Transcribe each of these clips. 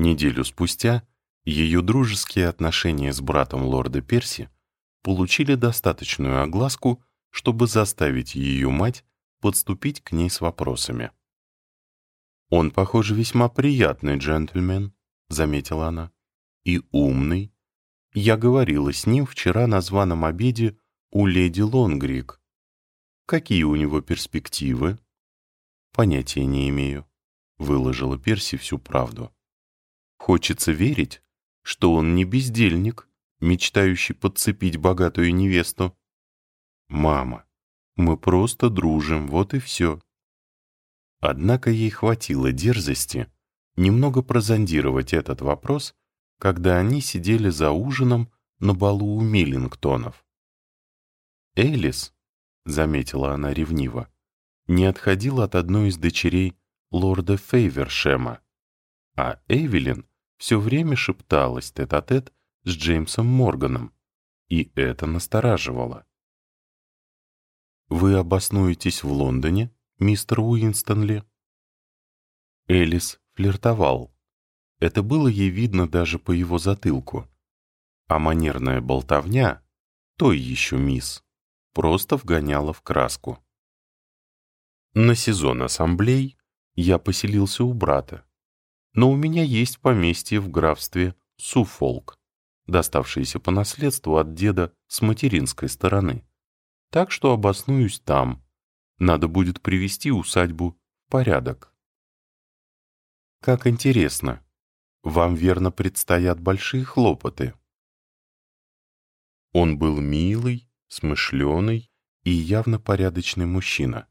Неделю спустя ее дружеские отношения с братом лорда Перси получили достаточную огласку, чтобы заставить ее мать подступить к ней с вопросами. «Он, похоже, весьма приятный джентльмен», — заметила она, — «и умный. Я говорила с ним вчера на званом обеде у леди Лонгрик. Какие у него перспективы?» «Понятия не имею», — выложила Перси всю правду. «Хочется верить, что он не бездельник, мечтающий подцепить богатую невесту. Мама, мы просто дружим, вот и все. Однако ей хватило дерзости немного прозондировать этот вопрос, когда они сидели за ужином на балу у Миллингтонов. «Элис», — заметила она ревниво, — не отходил от одной из дочерей лорда Фейвершема, а Эвелин все время шепталась тет-а-тет -тет с Джеймсом Морганом, и это настораживало. «Вы обоснуетесь в Лондоне, мистер Уинстонли?» Элис флиртовал. Это было ей видно даже по его затылку. А манерная болтовня, той еще мисс, просто вгоняла в краску. На сезон ассамблей я поселился у брата, но у меня есть поместье в графстве Суфолк, доставшееся по наследству от деда с материнской стороны. Так что обоснуюсь там. Надо будет привести усадьбу в порядок. Как интересно. Вам, верно, предстоят большие хлопоты. Он был милый, смышленый и явно порядочный мужчина.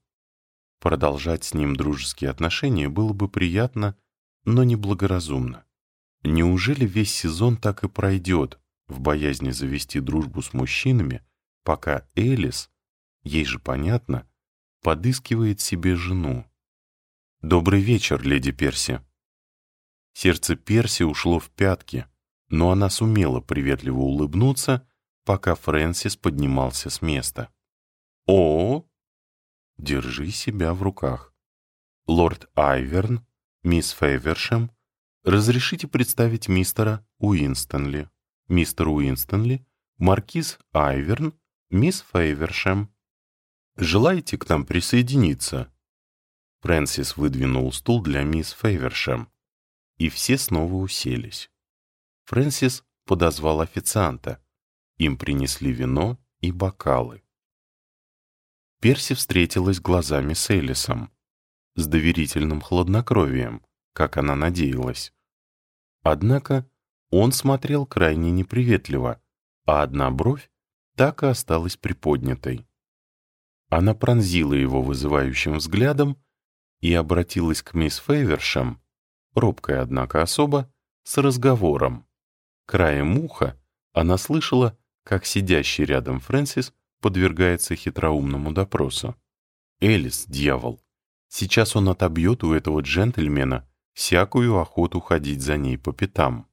Продолжать с ним дружеские отношения было бы приятно но неблагоразумно. Неужели весь сезон так и пройдет в боязни завести дружбу с мужчинами, пока Элис, ей же понятно, подыскивает себе жену? «Добрый вечер, леди Перси». Сердце Перси ушло в пятки, но она сумела приветливо улыбнуться, пока Фрэнсис поднимался с места. «О, держи себя в руках. Лорд Айверн «Мисс Фейвершем, разрешите представить мистера Уинстонли. Мистер Уинстонли, маркиз Айверн, мисс Фейвершем. Желаете к нам присоединиться?» Фрэнсис выдвинул стул для мисс Фейвершем, и все снова уселись. Фрэнсис подозвал официанта. Им принесли вино и бокалы. Перси встретилась глазами с Элисом с доверительным хладнокровием, как она надеялась. Однако он смотрел крайне неприветливо, а одна бровь так и осталась приподнятой. Она пронзила его вызывающим взглядом и обратилась к мисс Фейвершем, робкая, однако, особо, с разговором. Краем уха она слышала, как сидящий рядом Фрэнсис подвергается хитроумному допросу. «Элис, дьявол, Сейчас он отобьет у этого джентльмена всякую охоту ходить за ней по пятам.